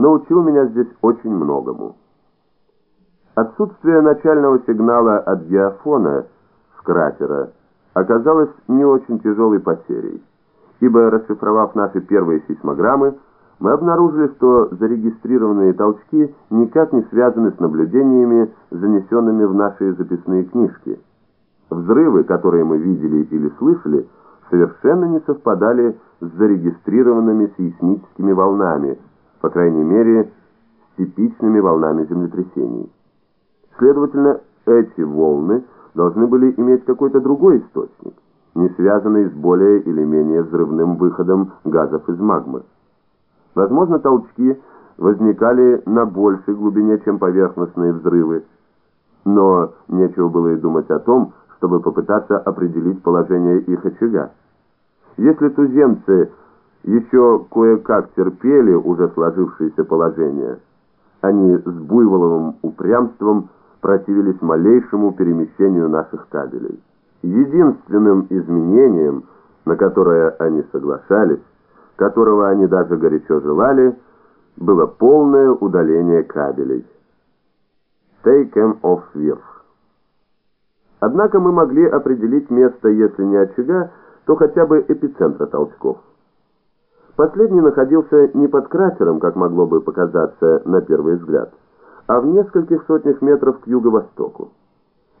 научил меня здесь очень многому. Отсутствие начального сигнала от геофона с кратера оказалось не очень тяжелой потерей, ибо расшифровав наши первые сейсмограммы, мы обнаружили, что зарегистрированные толчки никак не связаны с наблюдениями, занесенными в наши записные книжки. Взрывы, которые мы видели или слышали, совершенно не совпадали с зарегистрированными сейсмическими волнами, по крайней мере, с типичными волнами землетрясений. Следовательно, эти волны должны были иметь какой-то другой источник, не связанный с более или менее взрывным выходом газов из магмы. Возможно, толчки возникали на большей глубине, чем поверхностные взрывы, но нечего было и думать о том, чтобы попытаться определить положение их очага. Если туземцы еще кое-как терпели уже сложившееся положение, они с буйволовым упрямством противились малейшему перемещению наших кабелей. Единственным изменением, на которое они соглашались, которого они даже горячо желали, было полное удаление кабелей. Take them off вверх. Однако мы могли определить место, если не очага, то хотя бы эпицентра толчков. Последний находился не под кратером, как могло бы показаться на первый взгляд, а в нескольких сотнях метров к юго-востоку.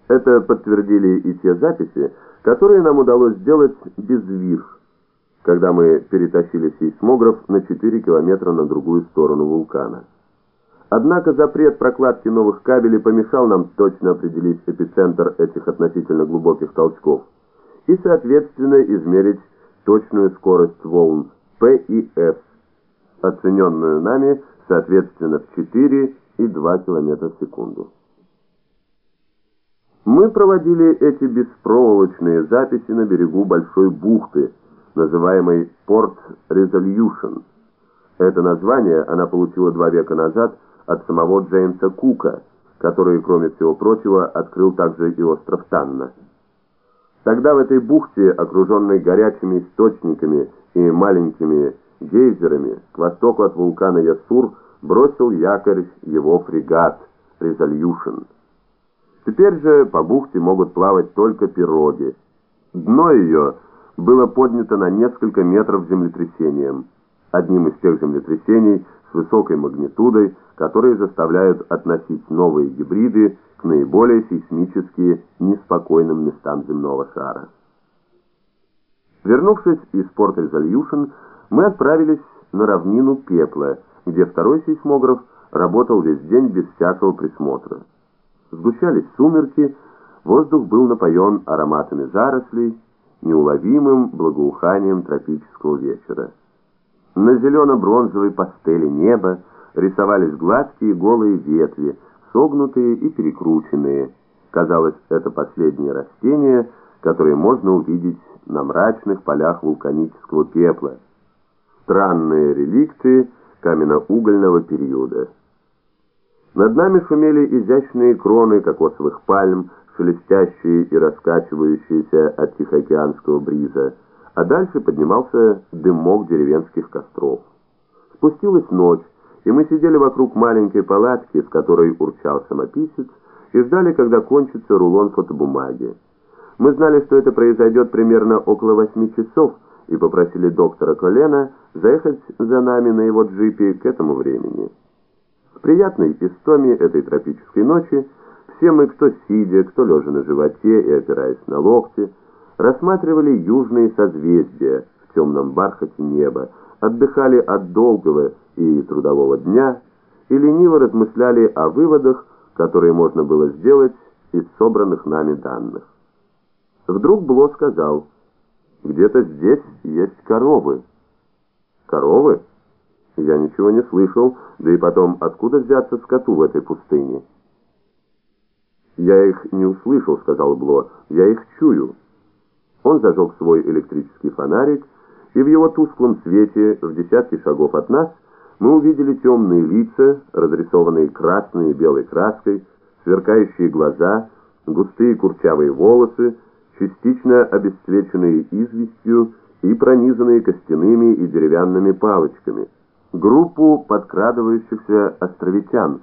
Это подтвердили и те записи, которые нам удалось сделать без вирх, когда мы перетащили сейсмограф на 4 километра на другую сторону вулкана. Однако запрет прокладки новых кабелей помешал нам точно определить эпицентр этих относительно глубоких толчков и, соответственно, измерить точную скорость волн P и S, оцененную нами, соответственно, в 4 и 2 км в секунду. Мы проводили эти беспроволочные записи на берегу большой бухты, называемой Порт Resolution. Это название она получила два века назад от самого Джеймса Кука, который, кроме всего прочего, открыл также и остров Танна. Тогда в этой бухте, окруженной горячими источниками и маленькими гейзерами, к востоку от вулкана Ясур, бросил якорь его фрегат «Резольюшн». Теперь же по бухте могут плавать только пироги. Дно ее было поднято на несколько метров землетрясением. Одним из тех землетрясений с высокой магнитудой, которые заставляют относить новые гибриды к наиболее сейсмически неспокойным местам земного шара. Вернувшись из порт Резольюшн, мы отправились на равнину Пепла, где второй сейсмограф работал весь день без всякого присмотра. Сгущались сумерки, воздух был напоен ароматами зарослей, неуловимым благоуханием тропического вечера. На зелено-бронзовой пастели неба рисовались гладкие голые ветви, согнутые и перекрученные. Казалось, это последние растения, которые можно увидеть на мрачных полях вулканического пепла. Странные реликты каменно-угольного периода. Над нами шумели изящные кроны кокосовых пальм, шелестящие и раскачивающиеся от тихоокеанского бриза, а дальше поднимался дымок деревенских костров. Спустилась ночь, и мы сидели вокруг маленькой палатки, в которой урчал самописец, и ждали, когда кончится рулон фотобумаги. Мы знали, что это произойдет примерно около восьми часов, и попросили доктора Колена заехать за нами на его джипе к этому времени. В приятной истоме этой тропической ночи все мы, кто сидя, кто лежа на животе и опираясь на локти, рассматривали южные созвездия в темном бархате неба, отдыхали от долгого и трудового дня и лениво размышляли о выводах, которые можно было сделать из собранных нами данных. Вдруг Бло сказал, «Где-то здесь есть коровы». «Коровы?» Я ничего не слышал, да и потом, откуда взяться скоту в этой пустыне? «Я их не услышал», — сказал Бло, — «я их чую». Он зажег свой электрический фонарик, и в его тусклом свете, в десятки шагов от нас, мы увидели темные лица, разрисованные красной и белой краской, сверкающие глаза, густые курчавые волосы, частично обесцвеченные известью и пронизанные костяными и деревянными палочками, группу подкрадывающихся островитян,